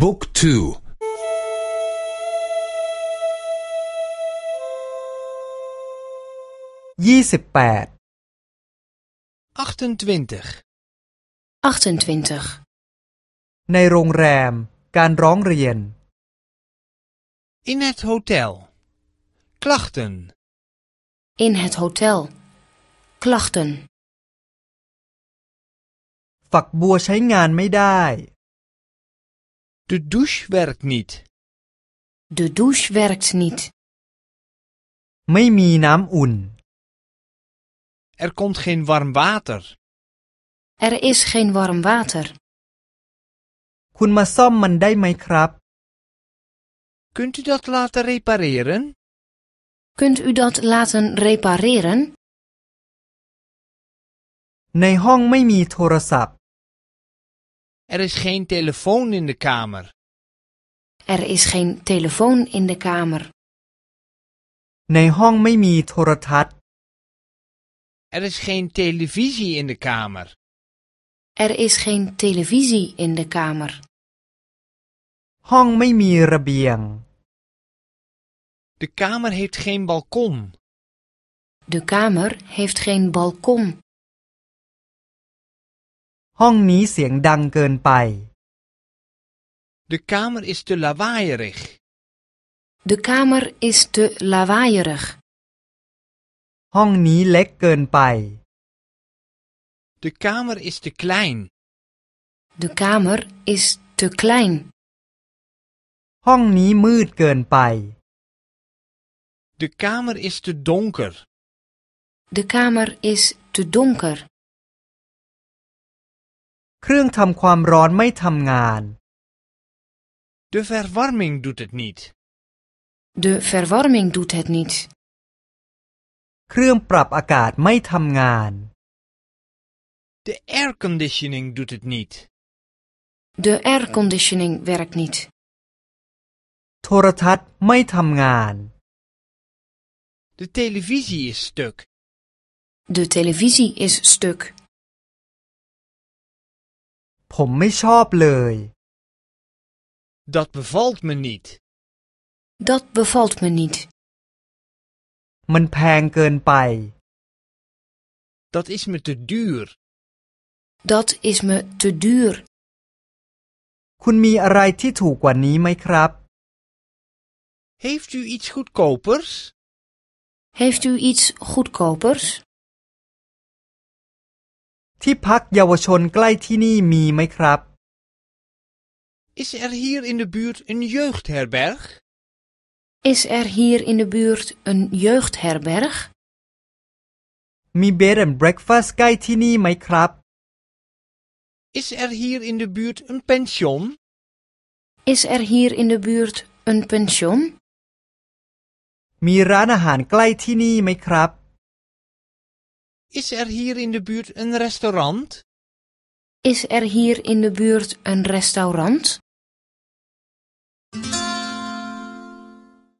บุ๊กทูยี่สิบแปด 28. 28. ในโรงแรม การร้องเรียน In het hotel. Klachten. In het hotel. Klachten. ฝักบัวใช้งานไม่ได้ De douche werkt niet. De douche werkt niet. ไม่มีน้ำอุ่น Er komt geen warm water. Er is geen warm water. คุณมาซ่อมมันได้ไหมครับ Kunt u dat laten repareren? Kunt u dat laten repareren? ในห้องไม่มีโทรศัพท์ Er is geen telefoon in de kamer. Er is geen telefoon in de kamer. ในห้องไม่มีโทรทัศน์ Er is geen televisie in de kamer. Er is geen televisie in de kamer. ห้องไม่มีระเบียง De kamer heeft geen balkon. De kamer heeft geen balkon. ห้องนี้เสียงดังเกินไป De kamer is te lawaaierig. De kamer is te lawaaierig. ห้องนี้เล็กเกินไป De kamer is te klein. De kamer is te klein. ห้องนี้มืดเกินไป De kamer is te donker. De kamer is te donker. เครื่องทำความร้อนไม่ทำงาน De verwarming doet het niet. De verwarming doet het niet. เครื่องปรับอากาศไม่ทำงาน De airconditioning doet het niet. De airconditioning werkt niet. โทรทัศน์ไม่ทำงาน De televisie is stuk. De televisie is stuk. ผมไม่ชอบเลย Dat bevalt me niet. Dat bevalt me niet. มันแพงเกินไป Dat is me te duur. Dat is me te duur. คุณมีอะไรที่ถูกกว่านี้ไหมครับ Heeft u iets goedkopers? Heeft u iets goedkopers? ที่พักเยาวชนใกล้ที่นี่มีไหมครับ Is er hier in de buurt een jeugdherberg? Is er hier in de buurt een jeugdherberg? มีเบดแอนด์เบรคฟาสต์ใกล้ที่นี่ไหมครับ Is er hier in de buurt een pension? Is er hier in de buurt een pension? มีร้านอาหารใกล้ที่นี่ไหมครับ is er hier in de buurt een restaurant? Is er hier in de buurt een restaurant?